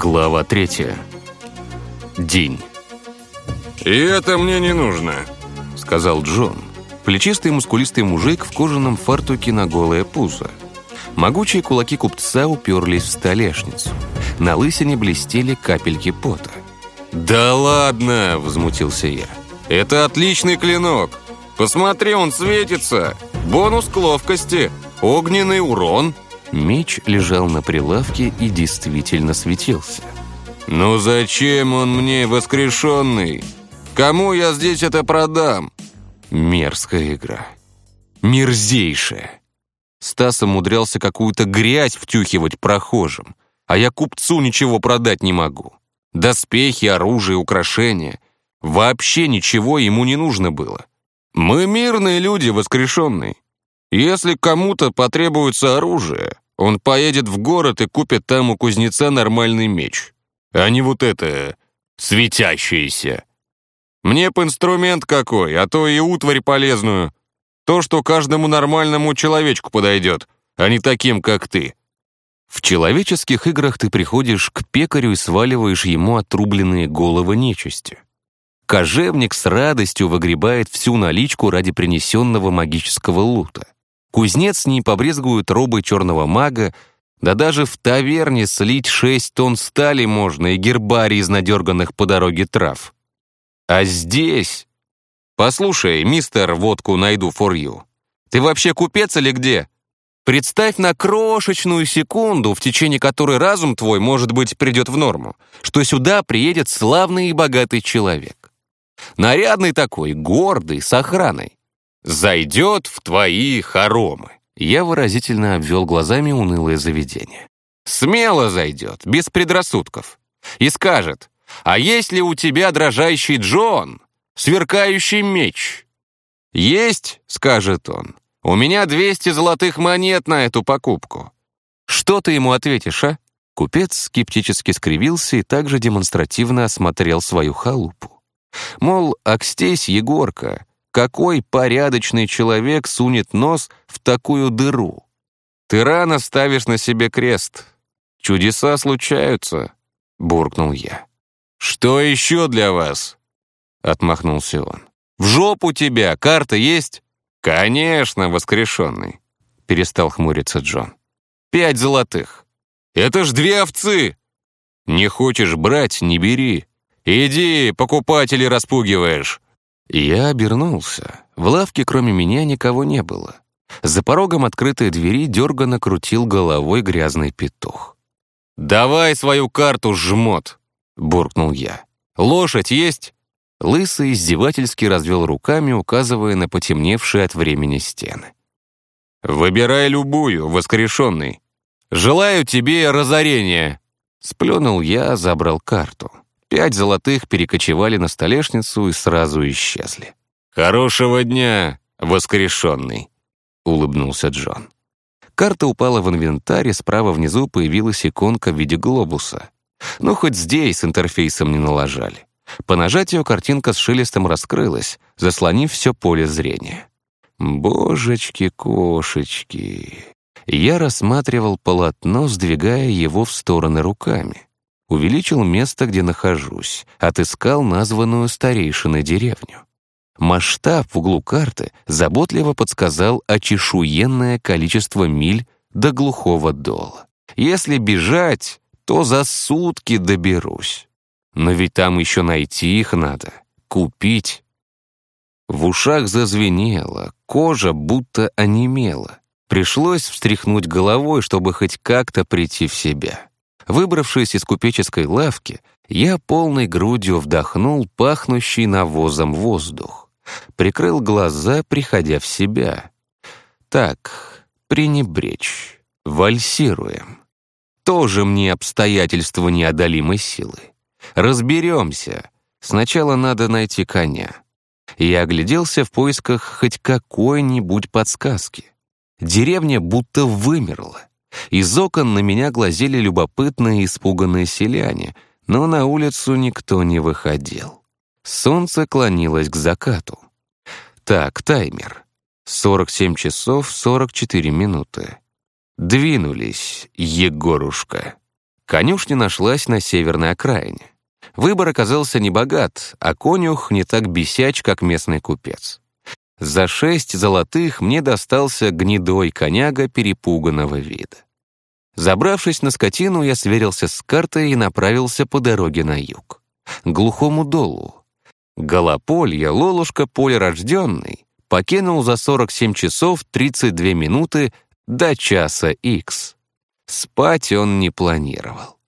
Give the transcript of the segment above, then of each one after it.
Глава третья. День. «И это мне не нужно», — сказал Джон. Плечистый мускулистый мужик в кожаном фартуке на голое пузо. Могучие кулаки купца уперлись в столешницу. На лысине блестели капельки пота. «Да ладно!» — возмутился я. «Это отличный клинок! Посмотри, он светится! Бонус к ловкости! Огненный урон!» Меч лежал на прилавке и действительно светился. «Ну зачем он мне, воскрешенный? Кому я здесь это продам?» Мерзкая игра. Мерзейшая. Стас умудрялся какую-то грязь втюхивать прохожим, а я купцу ничего продать не могу. Доспехи, оружие, украшения. Вообще ничего ему не нужно было. Мы мирные люди, воскрешенные. Если кому-то потребуется оружие, он поедет в город и купит там у кузнеца нормальный меч. А не вот это светящееся. Мне б инструмент какой, а то и утварь полезную. То, что каждому нормальному человечку подойдет, а не таким, как ты. В человеческих играх ты приходишь к пекарю и сваливаешь ему отрубленные головы нечисти. Кожевник с радостью выгребает всю наличку ради принесенного магического лута. Кузнец не побрезгует робы черного мага, да даже в таверне слить шесть тонн стали можно и гербарий из надерганных по дороге трав. А здесь... Послушай, мистер, водку найду for you. Ты вообще купец или где? Представь на крошечную секунду, в течение которой разум твой, может быть, придет в норму, что сюда приедет славный и богатый человек. Нарядный такой, гордый, с охраной зайдет в твои хоромы. Я выразительно обвел глазами унылое заведение. Смело зайдет, без предрассудков. И скажет, а есть ли у тебя дрожащий Джон, сверкающий меч? Есть, скажет он. У меня 200 золотых монет на эту покупку. Что ты ему ответишь, а? Купец скептически скривился и также демонстративно осмотрел свою халупу. Мол, акстесь, Егорка, какой порядочный человек сунет нос в такую дыру? Ты рано ставишь на себе крест. Чудеса случаются, буркнул я. Что еще для вас? Отмахнулся он. В жопу тебя, карта есть? Конечно, воскрешенный. Перестал хмуриться Джон. Пять золотых. Это ж две овцы. Не хочешь брать, не бери. Иди, покупателей распугиваешь. Я обернулся. В лавке кроме меня никого не было. За порогом открытой двери дерганно крутил головой грязный петух. «Давай свою карту, жмот!» — буркнул я. «Лошадь есть?» Лысый издевательски развел руками, указывая на потемневшие от времени стены. «Выбирай любую, воскрешенный. Желаю тебе разорения!» Сплюнул я, забрал карту. Пять золотых перекочевали на столешницу и сразу исчезли. «Хорошего дня, воскрешенный!» — улыбнулся Джон. Карта упала в инвентарь, и справа внизу появилась иконка в виде глобуса. Ну, хоть здесь с интерфейсом не налажали. По нажатию картинка с шелестом раскрылась, заслонив все поле зрения. Божечки-кошечки. Я рассматривал полотно, сдвигая его в стороны руками увеличил место, где нахожусь, отыскал названную старейшиной деревню. Масштаб в углу карты заботливо подсказал очешуенное количество миль до глухого дола. Если бежать, то за сутки доберусь. Но ведь там еще найти их надо, купить. В ушах зазвенело, кожа будто онемела. Пришлось встряхнуть головой, чтобы хоть как-то прийти в себя. Выбравшись из купеческой лавки, я полной грудью вдохнул пахнущий навозом воздух. Прикрыл глаза, приходя в себя. Так, пренебречь, вальсируем. Тоже мне обстоятельства неодолимой силы. Разберемся. Сначала надо найти коня. Я огляделся в поисках хоть какой-нибудь подсказки. Деревня будто вымерла. Из окон на меня глазели любопытные испуганные селяне, но на улицу никто не выходил. Солнце клонилось к закату. Так, таймер. 47 часов 44 минуты. Двинулись, Егорушка. Конюшня нашлась на северной окраине. Выбор оказался небогат, а конюх не так бесяч, как местный купец. За шесть золотых мне достался гнедой коняга перепуганного вида. Забравшись на скотину, я сверился с картой и направился по дороге на юг. Глухому долу. Голополье, Лолушка полерожденный, покинул за 47 часов 32 минуты до часа Х. Спать он не планировал.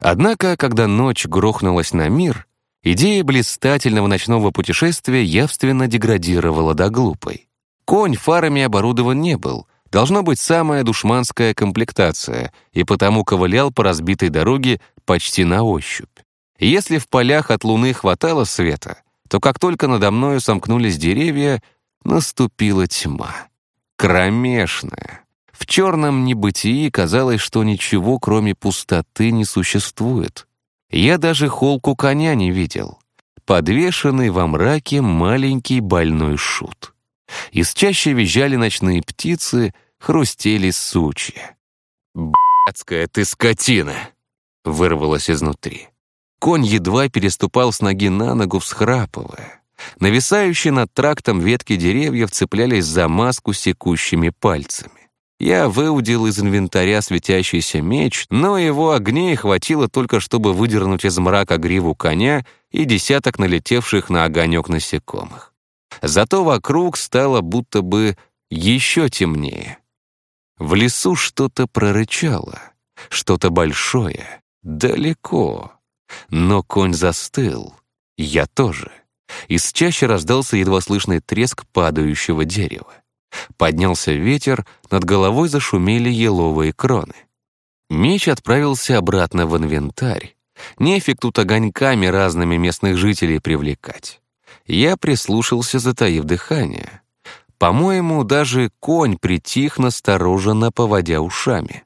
Однако, когда ночь грохнулась на мир, идея блистательного ночного путешествия явственно деградировала до глупой. Конь фарами оборудован не был, должно быть самая душманская комплектация, и потому ковылял по разбитой дороге почти на ощупь. Если в полях от луны хватало света, то как только надо мною сомкнулись деревья, наступила тьма. Кромешная. В черном небытии казалось, что ничего, кроме пустоты, не существует. Я даже холку коня не видел. Подвешенный во мраке маленький больной шут. Из чаще визжали ночные птицы, хрустели сучья. «Б***цкая ты скотина!» — вырвалось изнутри. Конь едва переступал с ноги на ногу, всхрапывая. Нависающие над трактом ветки деревьев цеплялись за маску секущими пальцами. Я выудил из инвентаря светящийся меч, но его огней хватило только, чтобы выдернуть из мрака гриву коня и десяток налетевших на огонек насекомых. Зато вокруг стало будто бы еще темнее. В лесу что-то прорычало, что-то большое, далеко. Но конь застыл, я тоже. Из чаще раздался едва слышный треск падающего дерева. Поднялся ветер, над головой зашумели еловые кроны. Меч отправился обратно в инвентарь. Нефиг тут огоньками разными местных жителей привлекать. Я прислушался, затаив дыхание. По-моему, даже конь притих настороженно, поводя ушами.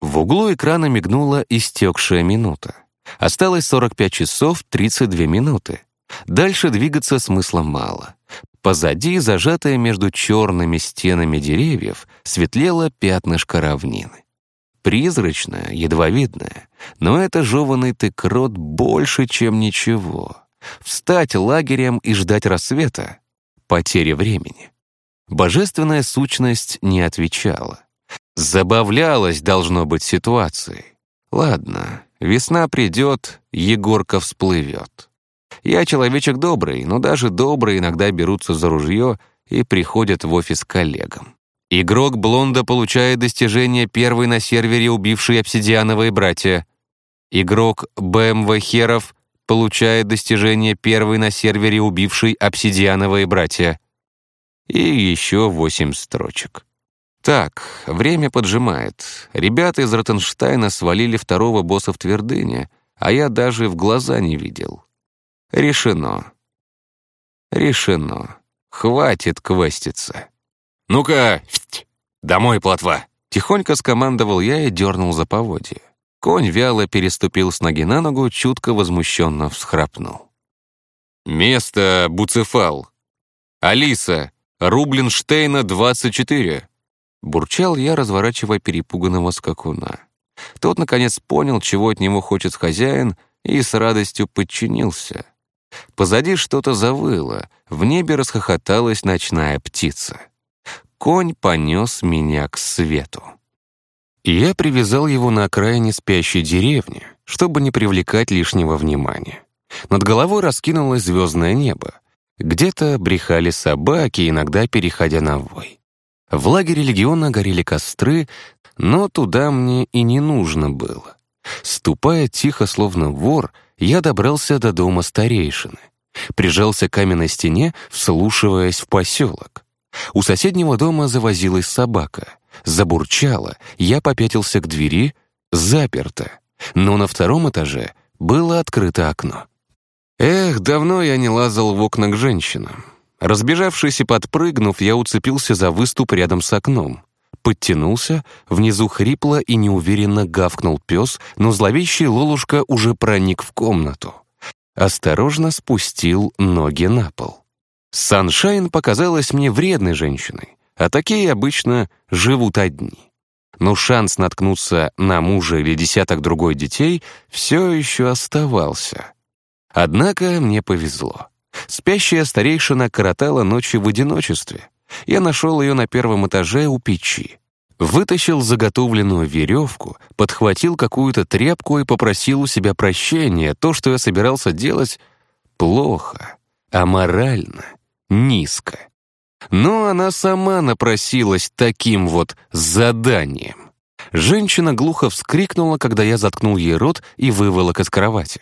В углу экрана мигнула истекшая минута. Осталось 45 часов 32 минуты. Дальше двигаться смысла мало. Позади, зажатая между черными стенами деревьев, светлело пятнышко равнины. Призрачное, едва видное, но это жеванный тыкрот больше, чем ничего. Встать лагерем и ждать рассвета — потеря времени. Божественная сущность не отвечала. Забавлялась, должно быть, ситуацией. Ладно, весна придет, Егорка всплывет. Я человечек добрый, но даже добрые иногда берутся за ружье и приходят в офис коллегам. Игрок Блонда получает достижение первый на сервере убивший обсидиановые братья. Игрок БМВ Херов получает достижение первый на сервере убивший обсидиановые братья. И еще восемь строчек. Так, время поджимает. Ребята из Ротенштайна свалили второго босса в твердыне, а я даже в глаза не видел. Решено. Решено. Хватит квеститься. «Ну-ка, домой, плотва!» Тихонько скомандовал я и дернул за поводья. Конь вяло переступил с ноги на ногу, чутко возмущенно всхрапнул. «Место Буцефал. Алиса, Рублинштейна, 24». Бурчал я, разворачивая перепуганного скакуна. Тот, наконец, понял, чего от него хочет хозяин, и с радостью подчинился. Позади что-то завыло, в небе расхохоталась ночная птица. Конь понес меня к свету. Я привязал его на окраине спящей деревни, чтобы не привлекать лишнего внимания. Над головой раскинулось звездное небо. Где-то брехали собаки, иногда переходя на вой. В лагере легиона горели костры, но туда мне и не нужно было. Ступая тихо, словно вор, я добрался до дома старейшины. Прижался к каменной стене, вслушиваясь в поселок. У соседнего дома завозилась собака. Забурчала, я попятился к двери, заперто. Но на втором этаже было открыто окно. Эх, давно я не лазал в окна к женщинам. Разбежавшись и подпрыгнув, я уцепился за выступ рядом с окном подтянулся, внизу хрипло и неуверенно гавкнул пес, но зловещий Лолушка уже проник в комнату. Осторожно спустил ноги на пол. Саншайн показалась мне вредной женщиной, а такие обычно живут одни. но шанс наткнуться на мужа или десяток другой детей все еще оставался. Однако мне повезло. Спящая старейшина коротала ночи в одиночестве. Я нашел ее на первом этаже у печи. Вытащил заготовленную веревку, подхватил какую-то тряпку и попросил у себя прощения. То, что я собирался делать, плохо, аморально, низко. Но она сама напросилась таким вот заданием. Женщина глухо вскрикнула, когда я заткнул ей рот и выволок из кровати.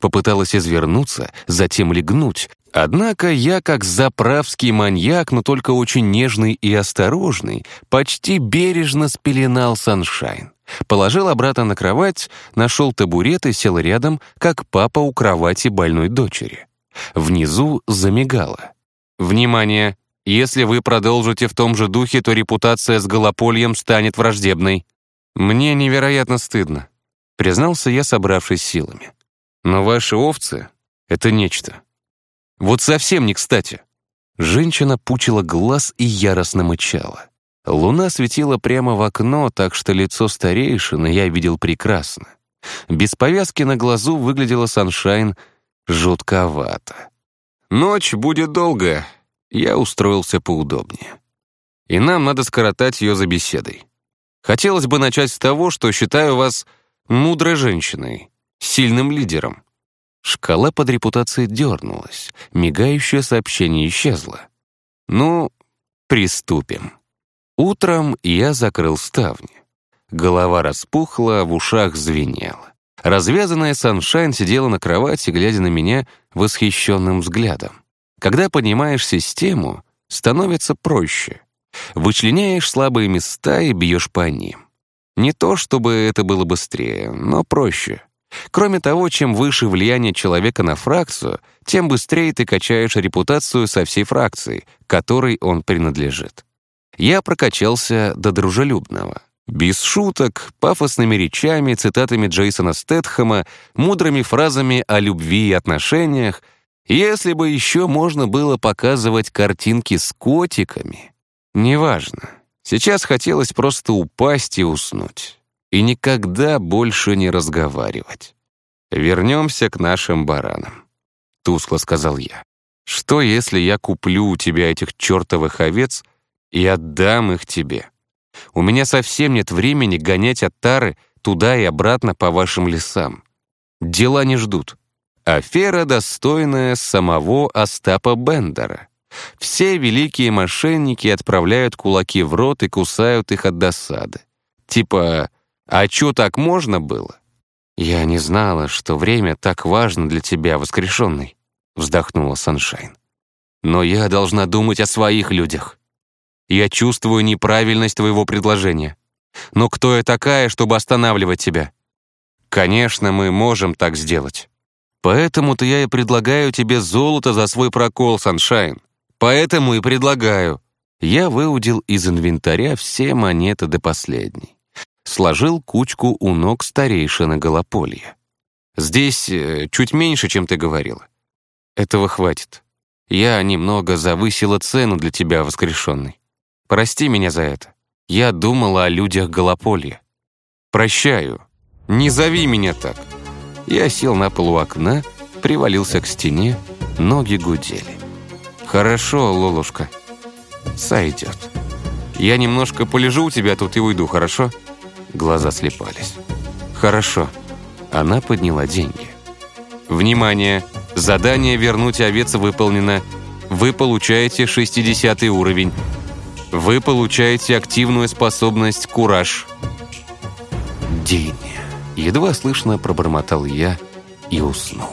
Попыталась извернуться, затем легнуть. Однако я, как заправский маньяк, но только очень нежный и осторожный, почти бережно спеленал Саншайн. Положил обратно на кровать, нашел табурет и сел рядом, как папа у кровати больной дочери. Внизу замигало. «Внимание! Если вы продолжите в том же духе, то репутация с Голопольем станет враждебной. Мне невероятно стыдно», — признался я, собравшись силами. «Но ваши овцы — это нечто. Вот совсем не кстати». Женщина пучила глаз и яростно мычала. Луна светила прямо в окно, так что лицо старейшины я видел прекрасно. Без повязки на глазу выглядела Саншайн жутковато. «Ночь будет долгая», я устроился поудобнее. И нам надо скоротать ее за беседой. Хотелось бы начать с того, что считаю вас мудрой женщиной, сильным лидером. Шкала под репутацией дернулась, мигающее сообщение исчезло. Ну, приступим. Утром я закрыл ставни. Голова распухла, в ушах звенела. Развязанная Саншайн сидела на кровати, глядя на меня восхищенным взглядом. Когда понимаешь систему, становится проще. Вычленяешь слабые места и бьешь по ним. Не то, чтобы это было быстрее, но проще. Кроме того, чем выше влияние человека на фракцию, тем быстрее ты качаешь репутацию со всей фракции, которой он принадлежит. Я прокачался до дружелюбного. Без шуток, пафосными речами, цитатами Джейсона Стэтхэма, мудрыми фразами о любви и отношениях — если бы еще можно было показывать картинки с котиками. Неважно. Сейчас хотелось просто упасть и уснуть. И никогда больше не разговаривать. «Вернемся к нашим баранам», — тускло сказал я. «Что, если я куплю у тебя этих чертовых овец и отдам их тебе? У меня совсем нет времени гонять от Тары туда и обратно по вашим лесам. Дела не ждут». Афера, достойная самого Остапа Бендера. Все великие мошенники отправляют кулаки в рот и кусают их от досады. Типа, а чё так можно было? «Я не знала, что время так важно для тебя, воскрешенный», — вздохнула Саншайн. «Но я должна думать о своих людях. Я чувствую неправильность твоего предложения. Но кто я такая, чтобы останавливать тебя? Конечно, мы можем так сделать. Поэтому-то я и предлагаю тебе золото за свой прокол, Саншайн. Поэтому и предлагаю. Я выудил из инвентаря все монеты до последней. Сложил кучку у ног старейшины Голополья. Здесь э, чуть меньше, чем ты говорила. Этого хватит. Я немного завысила цену для тебя, воскрешенный. Прости меня за это. Я думала о людях Голополья. Прощаю. Не зови меня так. Я сел на полу окна, привалился к стене, ноги гудели. «Хорошо, Лолушка, сойдет. Я немножко полежу у тебя тут и уйду, хорошо?» Глаза слепались. «Хорошо». Она подняла деньги. «Внимание! Задание «Вернуть овец» выполнено. Вы получаете 60 уровень. Вы получаете активную способность «Кураж». Деньги. Едва слышно пробормотал я и уснул.